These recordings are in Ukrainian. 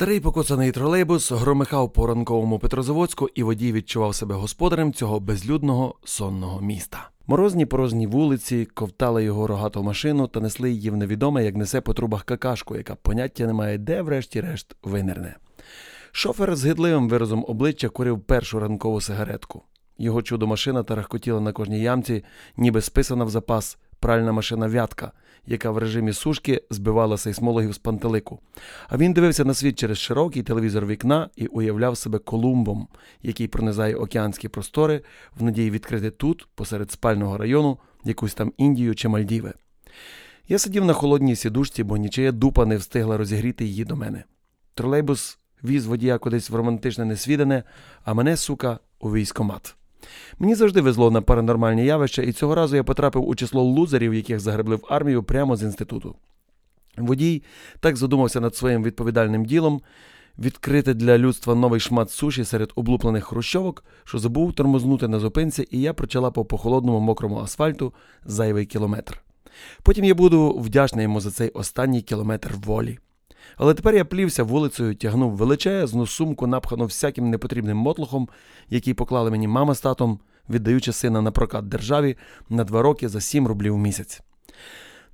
Старий покоцаний тролейбус громихав по ранковому Петрозаводську, і водій відчував себе господарем цього безлюдного сонного міста. Морозні порожні вулиці ковтали його рогату машину та несли її в невідоме, як несе по трубах какашку, яка поняття не має, де, врешті-решт, винирне. Шофер з гидливим виразом обличчя курив першу ранкову сигаретку. Його чудо машина тарахкотіла на кожній ямці, ніби списана в запас пральна машина вятка, яка в режимі сушки збивала сейсмологів з пантелику. А він дивився на світ через широкий телевізор вікна і уявляв себе Колумбом, який пронизає океанські простори, в надії відкрити тут, посеред спального району, якусь там Індію чи Мальдіви. Я сидів на холодній сідушці, бо нічия дупа не встигла розігріти її до мене. Тролейбус віз водія кудись в романтичне несвідане, а мене, сука, у військомат. Мені завжди везло на паранормальні явища, і цього разу я потрапив у число лузерів, яких загребли в армію прямо з інституту. Водій так задумався над своїм відповідальним ділом відкрити для людства новий шмат суші серед облуплених хрущовок, що забув тормознути на зупинці, і я прочалапав по холодному мокрому асфальту зайвий кілометр. Потім я буду вдячний йому за цей останній кілометр волі. Але тепер я плівся вулицею, тягнув величезну сумку, напхану всяким непотрібним мотлохом, який поклали мені мама з татом, віддаючи сина на прокат державі на два роки за 7 рублів в місяць.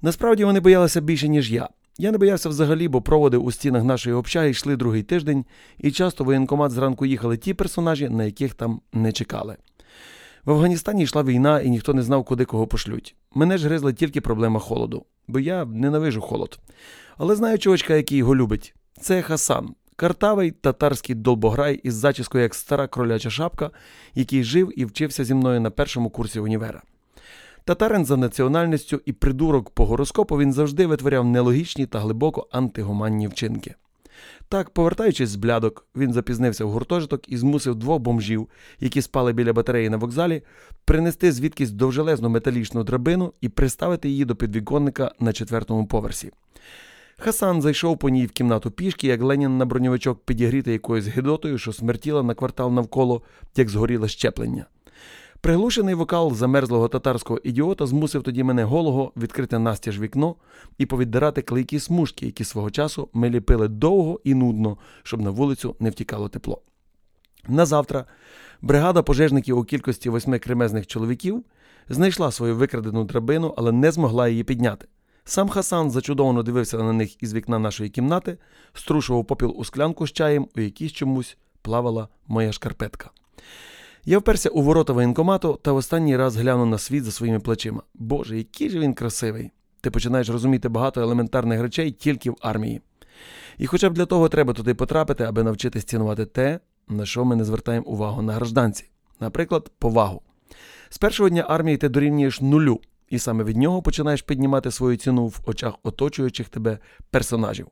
Насправді вони боялися більше, ніж я. Я не боявся взагалі, бо проводи у стінах нашої общаги йшли другий тиждень, і часто в воєнкомат зранку їхали ті персонажі, на яких там не чекали. В Афганістані йшла війна, і ніхто не знав, куди кого пошлють. Мене ж гризла тільки проблема холоду, бо я ненавижу холод. Але знаю чувачка, який його любить. Це Хасан, картавий татарський долбограй із зачіскою як стара кроляча шапка, який жив і вчився зі мною на першому курсі універа. Татарин за національністю і придурок по гороскопу він завжди витворяв нелогічні та глибоко антигуманні вчинки. Так, повертаючись з блядок, він запізнився в гуртожиток і змусив двох бомжів, які спали біля батареї на вокзалі, принести звідкись довжелезну металічну драбину і приставити її до підвіконника на четвертому поверсі. Хасан зайшов по ній в кімнату пішки, як Ленін на броньовичок підігріти якоюсь гидотою, що смертіла на квартал навколо, як згоріле щеплення. Приглушений вокал замерзлого татарського ідіота змусив тоді мене голого відкрити настіж вікно і повіддирати клейкі смужки, які свого часу ми ліпили довго і нудно, щоб на вулицю не втікало тепло. Назавтра бригада пожежників у кількості восьми кремезних чоловіків знайшла свою викрадену драбину, але не змогла її підняти. Сам Хасан зачудовано дивився на них із вікна нашої кімнати, струшував попіл у склянку з чаєм, у якій чомусь плавала моя шкарпетка. Я вперся у ворота воєнкомату та в останній раз глянув на світ за своїми плечима. Боже, який же він красивий! Ти починаєш розуміти багато елементарних речей тільки в армії. І хоча б для того треба туди потрапити, аби навчитись цінувати те, на що ми не звертаємо увагу на гражданці. Наприклад, повагу. З першого дня армії ти дорівнюєш нулю, і саме від нього починаєш піднімати свою ціну в очах оточуючих тебе персонажів.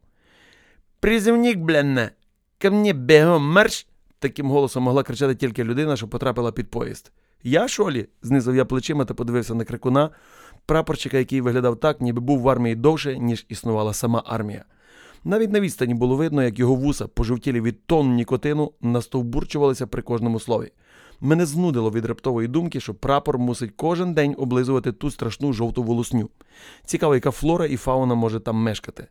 Призивник, бленне, ко мне бегом марш! Таким голосом могла кричати тільки людина, що потрапила під поїзд. Я шолі? знизав я плечима та подивився на крикуна, прапорчика, який виглядав так, ніби був в армії довше, ніж існувала сама армія. Навіть на відстані було видно, як його вуса, пожовтілі від тонн нікотину, настовбурчувалися при кожному слові. Мене знудило від раптової думки, що прапор мусить кожен день облизувати ту страшну жовту волосню. Цікаво, яка флора і фауна може там мешкати.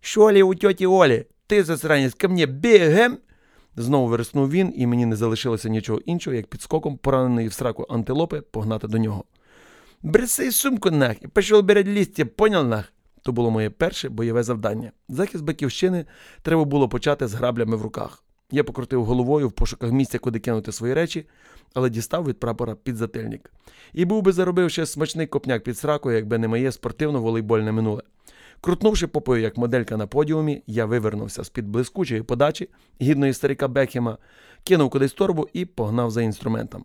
Шолі у тьоті Олі, ти засранець, ко мені бігем. Знову вереснув він, і мені не залишилося нічого іншого, як підскоком пораненої в сраку антилопи погнати до нього. Бреси сумку нах і пішов береть лістя, понял нах? То було моє перше бойове завдання. Захист батьківщини треба було почати з граблями в руках. Я покрутив головою в пошуках місця, куди кинути свої речі, але дістав від прапора підзатильник. І був би заробив ще смачний копняк під сракою, якби не моє спортивно-волейбольне минуле. Крутнувши попою, як моделька на подіумі, я вивернувся з-під блискучої подачі, гідної старика Бекхема, кинув кудись торбу і погнав за інструментом.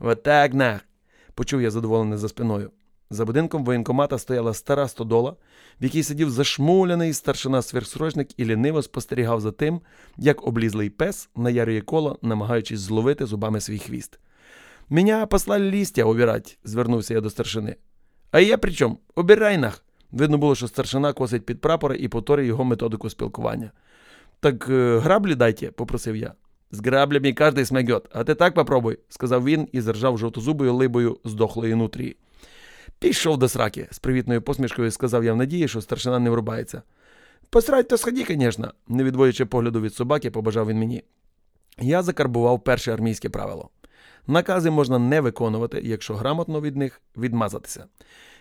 «Отак нах!» – почув я задоволений за спиною. За будинком воєнкомата стояла стара стодола, в якій сидів зашмуляний старшина сверхсрочник і ліниво спостерігав за тим, як облізлий пес наярює коло, намагаючись зловити зубами свій хвіст. Меня послали лістя обирать, звернувся я до старшини. А я при чому? Обирай нах. Видно було, що старшина косить під прапора і повторює його методику спілкування. Так е, граблі дайте, попросив я. З граблями кожний смагет, а ти так попробуй, сказав він і заржав жовтозубою либою здохлої нутрії. Пішов до сраки, з привітною посмішкою сказав я в надії, що старшина не врубається. Посрать, то сході, звісно, не відводячи погляду від собаки, побажав він мені. Я закарбував перше армійське правило. Накази можна не виконувати, якщо грамотно від них відмазатися.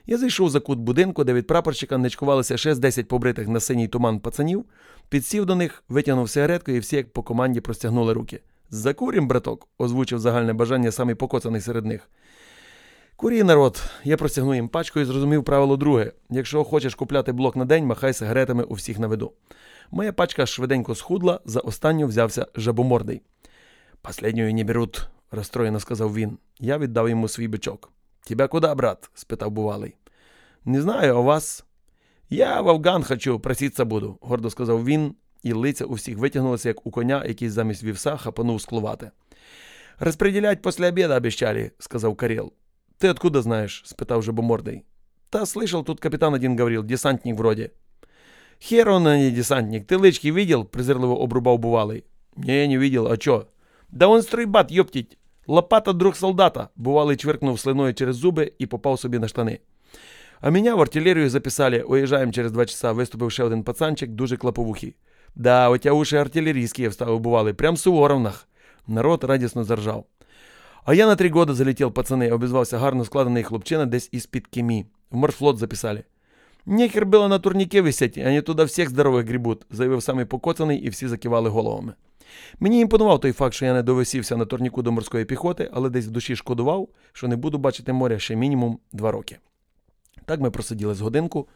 Я зайшов за кут будинку, де від прапорщика ничкувалося ще з 10 побритих на синій туман пацанів, підсів до них, витягнув сигаретку і всі, як по команді, простягнули руки. Закурім, браток, озвучив загальне бажання самий покоцаний серед них. Курій народ, я простягнув їм пачку і зрозумів правило друге: якщо хочеш купляти блок на день, махай сигаретами у всіх на виду. Моя пачка швиденько схудла, за останню взявся жабомордий. Последнюю не беруть, розстроєно сказав він. Я віддав йому свій бичок. Тебя куда, брат? спитав бувалий. Не знаю, а вас. Я в Афган хочу, проситься буду, гордо сказав він, і лиця у всіх витягнулося, як у коня, який замість вівса хапанув склувати. Распределять после обеда обещали, сказав Карел. Ты откуда знаешь? спитав жабомордий. Та слышал, тут капитан один говорил, десантник вроде. Хер он, а не десантник. Ты лычки видел? презирливо обрубав бувалий. Не, не видел, а чо? Да он стройбат, ёптить. Лопата друг солдата. Бувалий чвиркнув слиною через зуби і попав собі на штани. А меня в артиллерию записали, уезжаем через два часа, виступив ще один пацанчик, дуже клаповухий. Да, у тебя уши артиллерийские, вставив бувалий, прям Суворовнах. Народ радісно заржав. А я на три года залетел, пацаны, обізвався гарно складений хлопчина десь із-під Кемі. В морфлот записали. Нехер було на турніке висять, они туди всіх здорових грібуть, заявив самий покоцаний, і всі закивали головами. Мені імпонував той факт, що я не довисівся на турніку до морської піхоти, але десь в душі шкодував, що не буду бачити моря ще мінімум два роки. Так ми просиділи з годинку,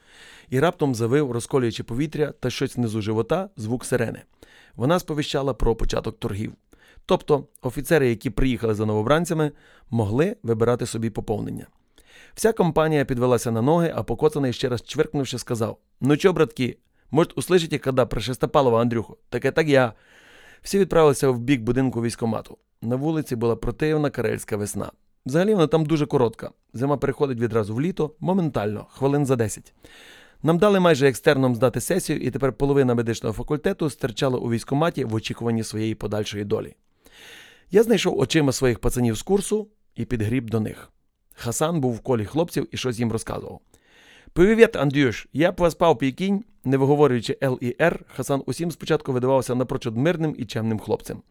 і раптом завив, розколюючи повітря та щось внизу живота, звук сирени. Вона сповіщала про початок торгів. Тобто офіцери, які приїхали за новобранцями, могли вибирати собі поповнення. Вся компанія підвелася на ноги, а покоцаний ще раз чверкнувши, сказав: Ну чо, братки, может, услышите, когда про Шестопалова, Андрюху? Так так я. Всі відправилися в бік будинку військомату. На вулиці була противна карельська весна. Взагалі вона там дуже коротка. Зима переходить відразу в літо, моментально, хвилин за 10. Нам дали майже екстерном здати сесію, і тепер половина медичного факультету стирчала у військоматі в очікуванні своєї подальшої долі. Я знайшов очима своїх пацанів з курсу і підгріб до них. Хасан був в колі хлопців і щось їм розказував. Привіт, Андрюш, я б вас пав пікінь, не виговорюючи Л і Р, Хасан усім спочатку видавався напрочуд мирним і чемним хлопцем.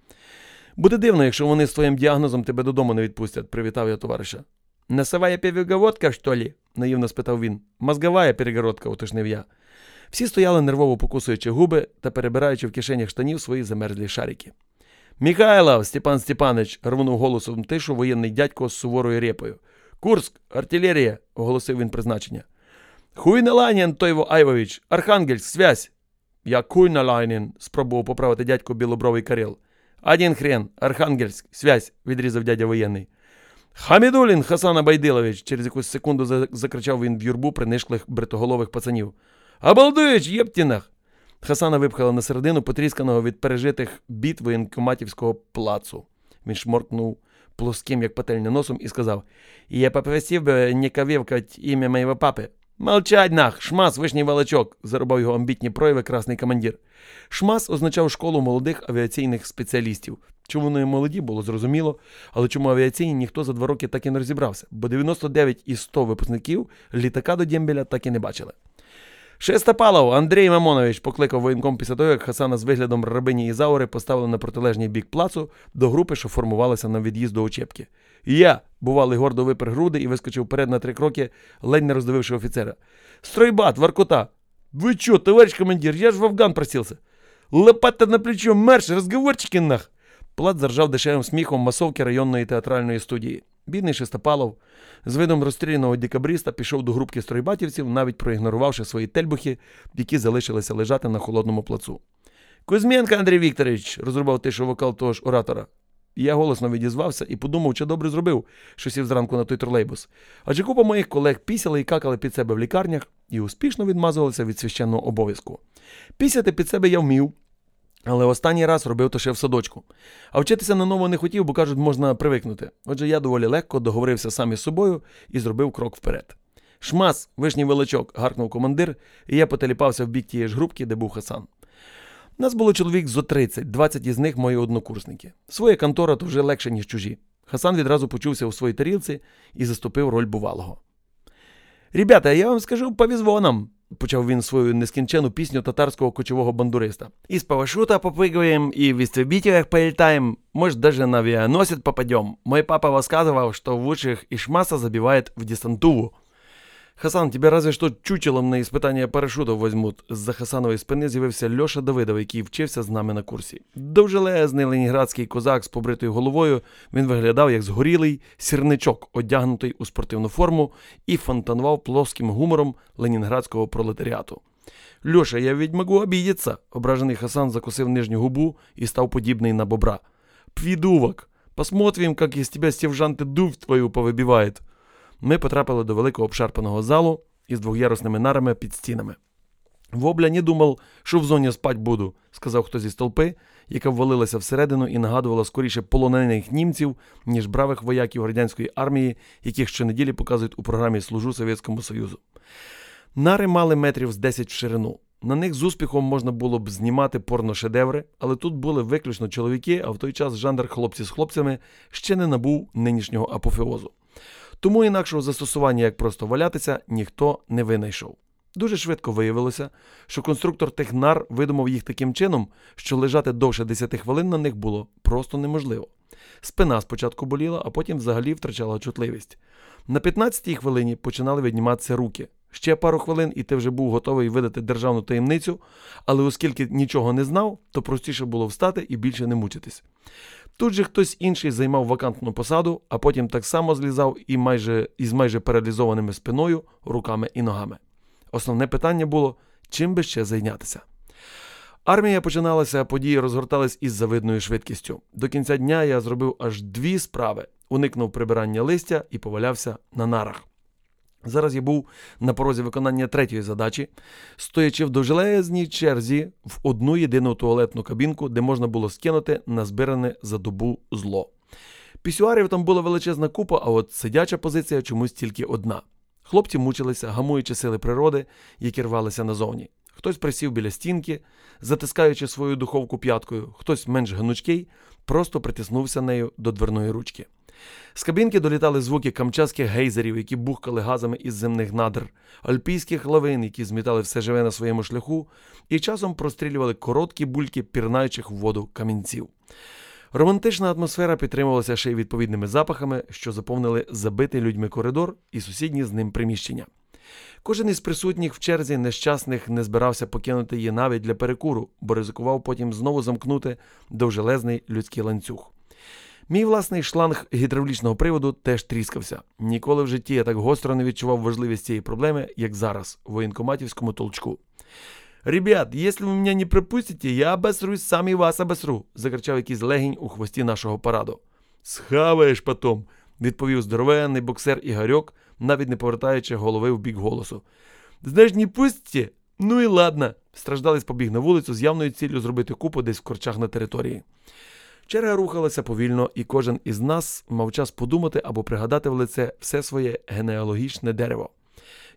Буде дивно, якщо вони з твоїм діагнозом тебе додому не відпустять, привітав я товариша. Носовая перегородка, що лі? наївно спитав він. Мозговая перегородка, уточнив я. Всі стояли нервово покусуючи губи та перебираючи в кишенях штанів свої замерзлі шарики. Михайлов, Степан Степанович, рвонув голосом тишу воєнний дядько з суворою репою. Курск, артилерія, оголосив він призначення. Хуйнеланін Тойво Айвович, Архангельськ, связь. Я Куйнеланін, спробував поправити дядько білобровий Карел. Один хрен, Архангельськ, связь, відрізав дядя воєнний. Хамідулін Хасан Абайдилович, через якусь секунду закричав він в юрбу принишклих бритоголових пацанів. Обалдуєш, єптінах! Хасана випхала на середину потрісканого від пережитих бід воєнкоматівського плацу. Він шморкнув плоским, як пательня носом, і сказав: Я попросив би не кавівкать ім'я моєго папи. Молчать нах, шмас, вишній волочок, зарубав його амбітні прояви красний командир. Шмас означав школу молодих авіаційних спеціалістів. Чому вони молоді, було зрозуміло, але чому авіаційні ніхто за два роки так і не розібрався, бо 99 із 100 випускників літака до Дємбеля так і не бачили. Шестопалов, Андрій Мамонович покликав воєнком після того, як Хасана з виглядом рабині Ізаури поставили на протилежній бік плацу до групи, що формувалася на від'їзд до Очепки. Я, бувалий гордо випер груди і вискочив вперед на три кроки, ледь не роздививши офіцера. Стройбат, Воркута! Ви чо, товарищ командир, я ж в Афган просился. Лопата на плечо, марш, розговорчики нах! Плат заржав дешевим сміхом масовки районної театральної студії. Бідний Шестопалов з видом розстріляного декабріста пішов до групки стройбатівців, навіть проігнорувавши свої тельбухи, які залишилися лежати на холодному плацу. Кузьменко Андрій Вікторович, розрубав тишу вокал того ж оратора. Я голосно відізвався і подумав, чи добре зробив, що сів зранку на той тролейбус. Адже купа моїх колег пісяли і какали під себе в лікарнях і успішно відмазувалися від священного обов'язку. Пісяти під себе я вмів, але останній раз робив то ще в садочку. А вчитися на ново не хотів, бо кажуть, можна привикнути. Отже, я доволі легко договорився сам із собою і зробив крок вперед. Шмас, вишній величок, гаркнув командир, і я потеліпався в бік тієї ж групки, де був Хасан. Нас було чоловік зо 30, 20 із них мої однокурсники. Своя контора то вже легше, ніж чужі. Хасан відразу почувся у своїй тарілці і заступив роль бувалого. Ребята, я вам скажу повезло нам. почав він свою нескінчену пісню татарського кочового бандуриста. Із парашута попрыгиваем и в истребителях полетаем, может даже на авианосец попадем. Мой папа рассказывал, что в лучших Ишмаса забивает в десантуру. Хасан, тебе разве що чучелом на іспитання парашуту возьмуть. З-за Хасанової спини з'явився Льоша Давидов, який вчився з нами на курсі. Довжелезний ленінградський козак з побритою головою. Він виглядав як згорілий сірничок, одягнутий у спортивну форму, і фонтанував плоским гумором ленінградського пролетаріату. Льоша, я ведь могу. Ображений Хасан закусив нижню губу і став подібний на бобра. Пвідувок, посмотрим, як із тебе сержанти дув твою повибивають. Ми потрапили до великого обшарпаного залу із двохярусними нарами під стінами. Вобля не думав, що в зоні спать буду, сказав хтось із толпи, яка ввалилася всередину і нагадувала скоріше полонених німців, ніж бравих вояків радянської армії, яких щонеділі показують у програмі Служу Совєтському Союзу. Нари мали метрів з 10 в ширину. На них з успіхом можна було б знімати порношедеври, але тут були виключно чоловіки, а в той час жанр хлопці з хлопцями ще не набув нинішнього апофеозу. Тому інакшого застосування, як просто валятися, ніхто не винайшов. Дуже швидко виявилося, що конструктор тих нар видумав їх таким чином, що лежати довше 10 хвилин на них було просто неможливо. Спина спочатку боліла, а потім взагалі втрачала чутливість. На 15-й хвилині починали відніматися руки. Ще пару хвилин, і ти вже був готовий видати державну таємницю, але оскільки нічого не знав, то простіше було встати і більше не мучитись. Тут же хтось інший займав вакантну посаду, а потім так само злізав і майже, із майже паралізованими спиною, руками і ногами. Основне питання було, чим би ще зайнятися. Армія починалася, події розгортались із завидною швидкістю. До кінця дня я зробив аж дві справи: уникнув прибирання листя і повалявся на нарах. Зараз я був на порозі виконання третьої задачі, стоячи в довжелезній черзі в одну єдину туалетну кабінку, де можна було скинути назбиране за добу зло. Пісюарів там була величезна купа, а от сидяча позиція чомусь тільки одна. Хлопці мучилися, гамуючи сили природи, які рвалися назовні. Хтось присів біля стінки, затискаючи свою духовку п'яткою, хтось менш гнучкий, просто притиснувся нею до дверної ручки. З кабінки долітали звуки камчатських гейзерів, які бухкали газами із земних надр, альпійських лавин, які змітали все живе на своєму шляху, і часом прострілювали короткі бульки пірнаючих в воду камінців. Романтична атмосфера підтримувалася ще й відповідними запахами, що заповнили забитий людьми коридор і сусідні з ним приміщення. Кожен із присутніх в черзі нещасних не збирався покинути її навіть для перекуру, бо ризикував потім знову замкнути довжелезний людський ланцюг. Мій власний шланг гідравлічного приводу теж тріскався. Ніколи в житті я так гостро не відчував важливість цієї проблеми, як зараз, у воєнкоматівському толчку. Ребят, якщо ви мене не припустите, я обосрусь, сам і вас обосру, закричав якийсь легінь у хвості нашого параду. Схаваєш потом, відповів здоровенний боксер Ігорьок, навіть не повертаючи голови в бік голосу. Знаєш, не пустите? Ну і ладно. Страждалець побіг на вулицю з явною ціллю зробити купу десь в корчах на території. Черга рухалася повільно, і кожен із нас мав час подумати або пригадати в лице все своє генеалогічне дерево.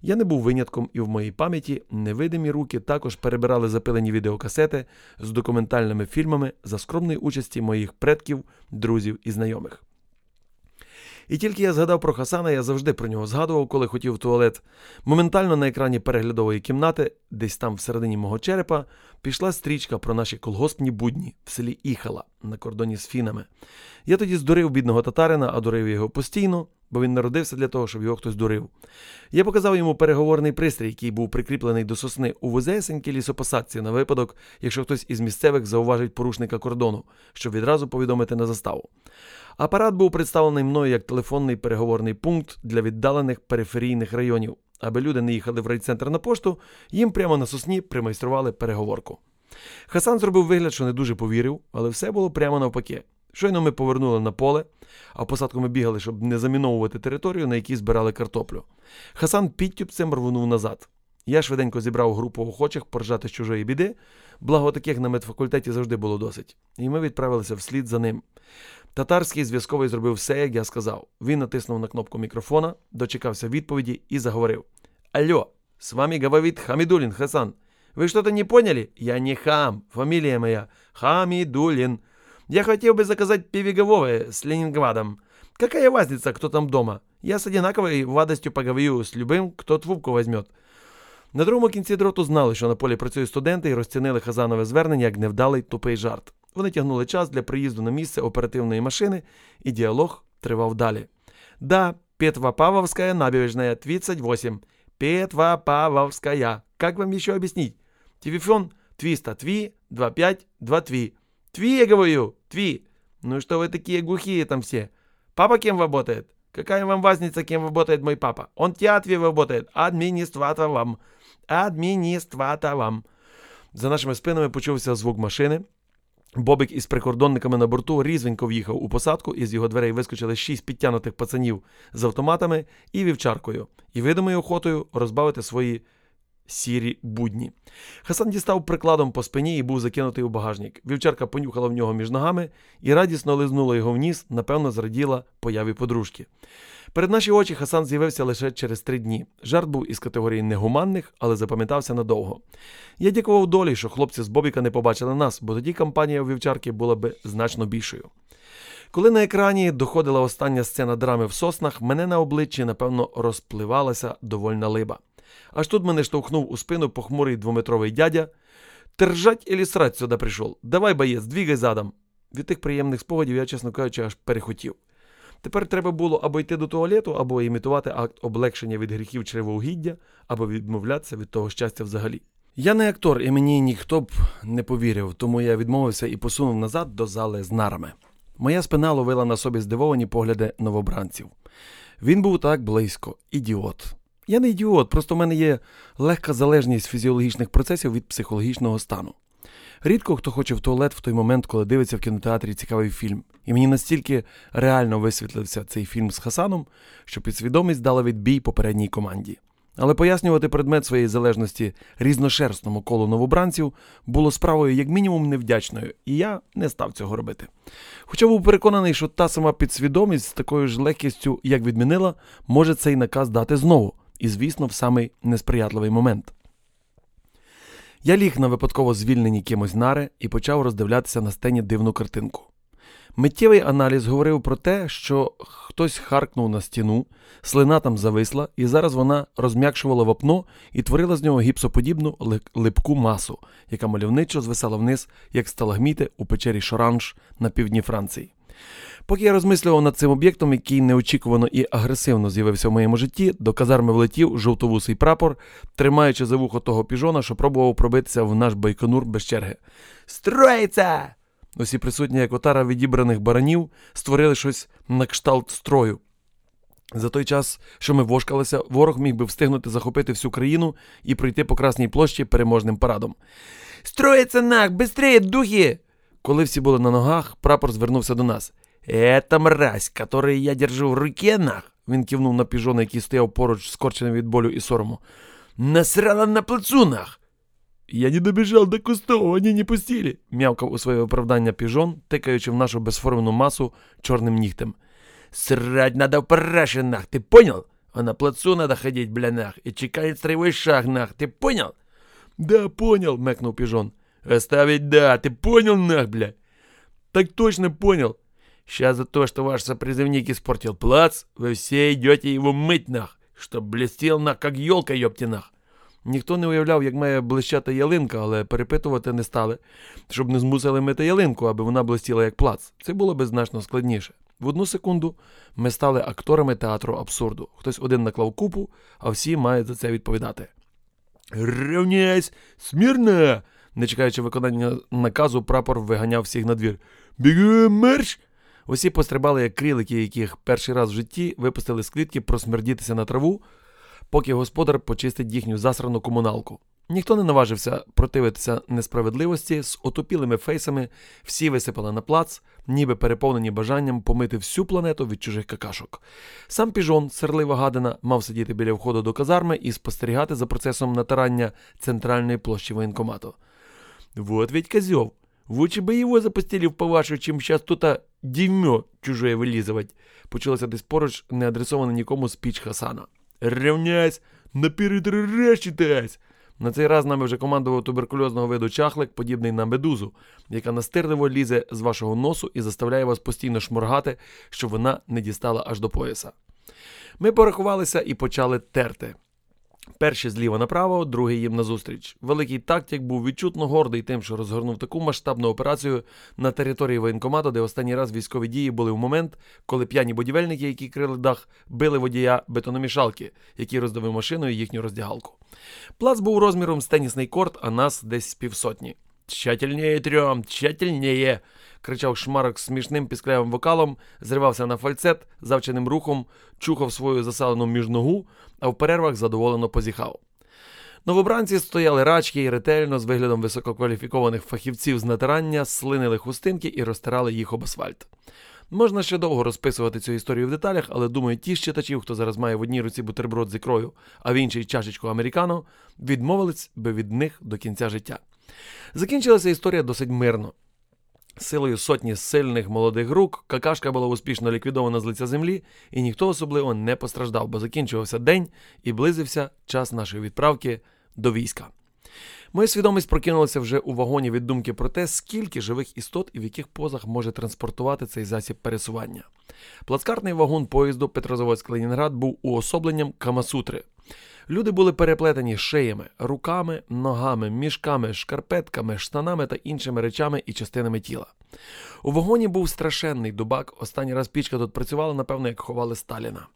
Я не був винятком, і в моїй пам'яті невидимі руки також перебирали запилені відеокасети з документальними фільмами за скромної участі моїх предків, друзів і знайомих. І тільки я згадав про Хасана, я завжди про нього згадував, коли хотів в туалет. Моментально на екрані переглядової кімнати, десь там всередині мого черепа, пішла стрічка про наші колгоспні будні в селі Іхала на кордоні з фінами. Я тоді здурив бідного татарина, а дурив його постійно, бо він народився для того, щоб його хтось дурив. Я показав йому переговорний пристрій, який був прикріплений до сосни у вузесенькій лісопосадці на випадок, якщо хтось із місцевих зауважить порушника кордону, щоб відразу повідомити на заставу. Апарат був представлений мною як телефонний переговорний пункт для віддалених периферійних районів. Аби люди не їхали в райцентр на пошту, їм прямо на сосні примайстрували переговорку. Хасан зробив вигляд, що не дуже повірив, але все було прямо навпаки. Щойно ми повернули на поле, а в посадку ми бігали, щоб не заміновувати територію, на якій збирали картоплю. Хасан підтюпцем рвонув назад. Я швиденько зібрав групу охочих поржати з чужої біди, благо таких на медфакультеті завжди було досить, і ми відправилися вслід за ним. Татарський зв'язковий зробив все, як я сказав. Він натиснув на кнопку мікрофона, дочекався відповіді і заговорив: Алло, с вами говорит Хамидулин Хасан. Вы что-то не поняли? Я не хам, фамилия моя Хамидулин. Я хотел бы заказать пивиговое с Ленинградом. Какая разница, кто там дома? Я с одинаковой владостью поговорю с любым, кто трубку возьмет. На другому кінці дроту знали, що на полі працюють студенти і розцінили Хазанове звернення як невдалий тупий жарт. Вони тягнули час для приїзду на місце оперативної машини, і діалог тривав далі. Да, Петропавловская набережная, 38. Петропавловская. Как вам еще объяснить? Телефон Твиста Тви 25 2 Тви. Я говорю, Тви. Ну и что вы такие глухие там все? Папа кем работает? Какая вам разница, кем работает мой папа? Он в театре работает, адміністратором. Адміністратором. За нашими спинами почувся звук машини. Бобик із прикордонниками на борту різвенько в'їхав у посадку, і з його дверей вискочили шість підтянутих пацанів з автоматами і вівчаркою, і видимою охотою розбавити свої сірі будні. Хасан дістав прикладом по спині і був закинутий у багажник. Вівчарка понюхала в нього між ногами і радісно лизнула його вниз, напевно, зраділа появі подружки. Перед наші очі Хасан з'явився лише через три дні. Жарт був із категорії негуманних, але запам'ятався надовго. Я дякував долі, що хлопці з Бобіка не побачили нас, бо тоді кампанія у вівчарки була би значно більшою. Коли на екрані доходила остання сцена драми в соснах, мене на обличчі, напевно, розпливалася довольна либа. Аж тут мене штовхнув у спину похмурий двометровий дядя. Тержать или срать сюди прийшов. Давай, боєць, двігай задом. Від тих приємних спогадів я, чесно кажучи, аж перехотів. Тепер треба було або йти до туалету, або імітувати акт облегшення від гріхів чревоугіддя, або відмовлятися від того щастя взагалі. Я не актор, і мені ніхто б не повірив, тому я відмовився і посунув назад до зали з нарами. Моя спина ловила на собі здивовані погляди новобранців. Він був так близько, ідіот. Я не ідіот, просто в мене є легка залежність фізіологічних процесів від психологічного стану. Рідко хто хоче в туалет в той момент, коли дивиться в кінотеатрі цікавий фільм. І мені настільки реально висвітлився цей фільм з Хасаном, що підсвідомість дала відбій попередній команді. Але пояснювати предмет своєї залежності різношерстному колу новобранців було справою як мінімум невдячною, і я не став цього робити. Хоча був переконаний, що та сама підсвідомість з такою ж легкістю, як відмінила, може цей наказ дати знову, і, звісно, в самий несприятливий момент. Я ліг на випадково звільнені кимось нари і почав роздивлятися на стені дивну картинку. Миттєвий аналіз говорив про те, що хтось харкнув на стіну, слина там зависла, і зараз вона розм'якшувала вапно і творила з нього гіпсоподібну липку масу, яка мальовничо звисала вниз, як сталагміти у печері Шоранж на півдні Франції. Поки я розмислював над цим об'єктом, який неочікувано і агресивно з'явився в моєму житті, до казарми влетів жовтовусий прапор, тримаючи за вухо того піжона, що пробував пробитися в наш байконур без черги. Строїться! Усі присутні, як отара відібраних баранів, створили щось на кшталт строю. За той час, що ми вошкалися, ворог міг би встигнути захопити всю країну і пройти по Красній площі переможним парадом. Строїться нах, бистрее, духи! Коли всі були на ногах, прапор звернувся до нас. «Ета мразь, который я держу в руке, нах!» Він кивнув на піжона, який стояв поруч, скорчений від болю і сорому. «Насрала на плацу, нах!» Я не добіжав до кустов, вони не пустили, м'явкав у своє оправдання піжон, тикаючи в нашу безформену масу чорним нігтем. Срать надо в параше, нах, ты понял? А на плацу надо ходить, бля, нах, и чекать строевой шаг, нах, ты понял? Да, понял, мекнул пижон. Оставить да, ты понял, нах, бля? Так точно понял. Сейчас за то, что ваш сопризывник испортил плац, вы все идете его мыть, нах, чтоб блестел, нах, как елка, ёпти, нах. Ніхто не уявляв, як має блищати ялинка, але перепитувати не стали, щоб не змусили мити ялинку, аби вона блистіла як плац. Це було би значно складніше. В одну секунду ми стали акторами театру абсурду. Хтось один наклав купу, а всі мають за це відповідати. Рівняйсь! Смірна! Не чекаючи виконання наказу, прапор виганяв всіх на двір. Біги мерч! Усі пострибали, як крілики, яких перший раз в житті випустили з клітки просмердітися на траву, поки господар почистить їхню засрану комуналку. Ніхто не наважився противитися несправедливості з отупілими фейсами, всі висипали на плац, ніби переповнені бажанням помити всю планету від чужих какашок. Сам піжон, серлива гадина, мав сидіти біля входу до казарми і спостерігати за процесом натирання центральної площі воєнкомату. Вот ведь козьов. Лучше бы его запустили в палашу, чим сейчас тут дімьо чужое вилізувати, почалося десь поруч неадресоване нікому спіч Хасана. Рівняйсь, напередрещитесь! На цей раз нами вже командував туберкульозного виду чахлик, подібний на медузу, яка настирливо лізе з вашого носу і заставляє вас постійно шморгати, щоб вона не дістала аж до пояса. Ми порахувалися і почали терти. Перший зліва направо, другий їм назустріч. Великий тактик був відчутно гордий тим, що розгорнув таку масштабну операцію на території воєнкомату, де останній раз військові дії були в момент, коли п'яні будівельники, які крили дах, били водія бетономішалки, який роздавив машиною їхню роздягалку. Плац був розміром з тенісний корт, а нас десь з півсотні. Тщательніє трьом, тщательніє. кричав шмарок смішним пісклявим вокалом, зривався на фальцет, завченим рухом, чухав свою засалену міжногу, а в перервах задоволено позіхав. Новобранці стояли рачки і ретельно, з виглядом висококваліфікованих фахівців з натирання, слинили хустинки і розтирали їх об асфальт. Можна ще довго розписувати цю історію в деталях, але думаю, ті з читачів, хто зараз має в одній руці бутерброд з ікрою, а в іншій чашечку американо, відмовились би від них до кінця життя. Закінчилася історія досить мирно. Силою сотні сильних молодих рук какашка була успішно ліквідована з лиця землі, і ніхто особливо не постраждав, бо закінчувався день і близився час нашої відправки до війська. Моя свідомість прокинулася вже у вагоні від думки про те, скільки живих істот і в яких позах може транспортувати цей засіб пересування. Плацкартний вагон поїзду Петрозаводськ Ленінград був уособленням Камасутри. Люди були переплетені шиями, руками, ногами, мішками, шкарпетками, штанами та іншими речами і частинами тіла. У вагоні був страшенний дубак. Останній раз пічка тут працювала, напевно, як ховали Сталіна.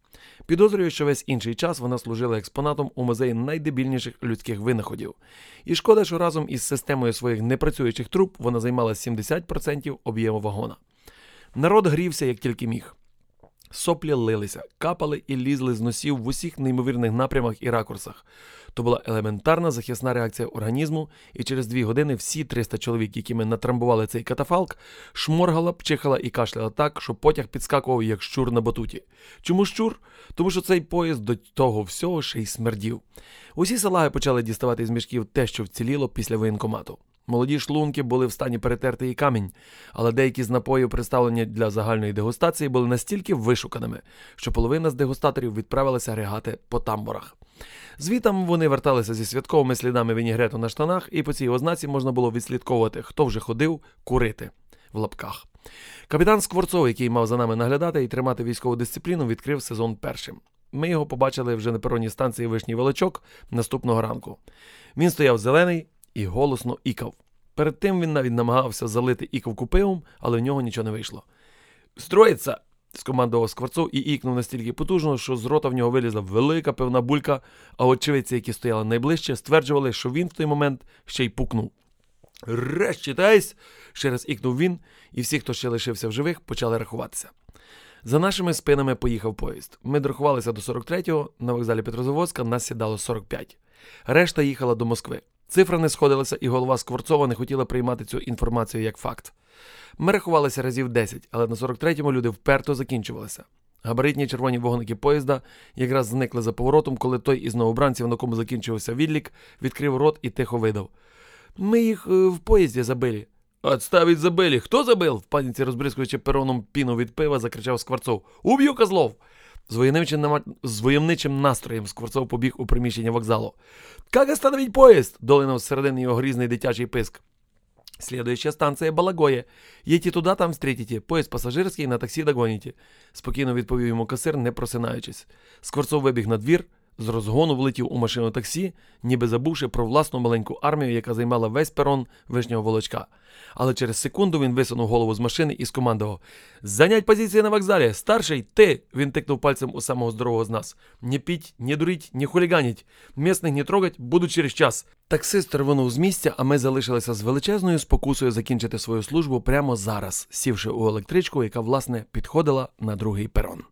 Підозрюю, що весь інший час вона служила експонатом у музеї найдебільніших людських винаходів. І шкода, що разом із системою своїх непрацюючих труб вона займала 70% об'єму вагона. Народ грівся як тільки міг. Соплі лилися, капали і лізли з носів в усіх неймовірних напрямах і ракурсах. То була елементарна захисна реакція організму, і через дві години всі 300 чоловік, якими натрамбували цей катафалк, шморгала, пчихала і кашляла так, що потяг підскакував, як щур на батуті. Чому щур? Тому що цей поїзд до того всього ще й смердів. Усі салаги почали діставати з мішків те, що вціліло після воєнкомату. Молоді шлунки були в стані перетерти і камінь, але деякі з напоїв, представлені для загальної дегустації, були настільки вишуканими, що половина з дегустаторів відправилася ригати по тамбурах. Звітам вони верталися зі святковими слідами вінігрету на штанах, і по цій ознаці можна було відслідковувати, хто вже ходив курити в лапках. Капітан Скворцов, який мав за нами наглядати і тримати військову дисципліну, відкрив сезон першим. Ми його побачили вже на пероні станції Вишній Волочок наступного ранку. Він стояв зелений і голосно ікав. Перед тим він навіть намагався залити ікавку пивом, але в нього нічого не вийшло. Строїться! скомандував Скворцов і ікнув настільки потужно, що з рота в нього вилізла велика пивна булька, а очевидці, які стояли найближче, стверджували, що він в той момент ще й пукнув. Решчитайсь! ще раз ікнув він, і всі, хто ще лишився в живих, почали рахуватися. За нашими спинами поїхав поїзд. Ми дорахувалися до 43-го, на вокзалі Петрозаводська нас сідало 45. Решта їхала до Москви. Цифра не сходилася, і голова Скворцова не хотіла приймати цю інформацію як факт. Ми рахувалися разів 10, але на 43-му люди вперто закінчувалися. Габаритні червоні вогники поїзда якраз зникли за поворотом, коли той із новобранців, на кому закінчився відлік, відкрив рот і тихо видав. Ми їх е, в поїзді забили. Отставить забили. Хто забив? в паніці розбризкуючи пероном піну від пива, закричав Скворцов. Уб'ю козлов! З нама- з воєнничим настроєм Скворцов побіг у приміщення вокзалу. Как остановить поїзд? долинув зсередини його грізний дитячий писк. Следующая станція Балагоє. Їдьте туди, там встретите. Поїзд пасажирський, на таксі догоніте. Спокійно відповів йому касир, не просинаючись. Скворцов вибіг на двір, з розгону влетів у машину таксі, ніби забувши про власну маленьку армію, яка займала весь перон вишнього волочка. Але через секунду він висунув голову з машини і скомандував: Зайнять позиції на вокзалі! Старший, ти! Він тикнув пальцем у самого здорового з нас. Не піть, не дуріть, не хуліганіть. Місних не трогать, буду через час. Таксист рвонув з місця, а ми залишилися з величезною спокусою закінчити свою службу прямо зараз, сівши у електричку, яка, власне, підходила на другий перон.